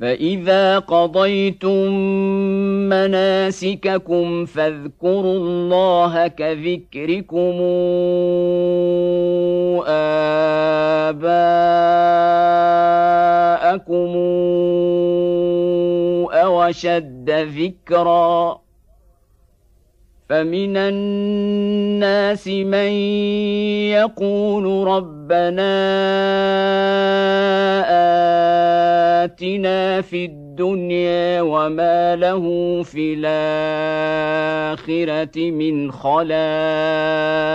فاذا قضيتم مناسككم فاذكروا الله كذكركم اباءكم اوشد ذكرا فمن الناس من يقول ربنا اتنا في الدنيا وما له في الاخره من خلاق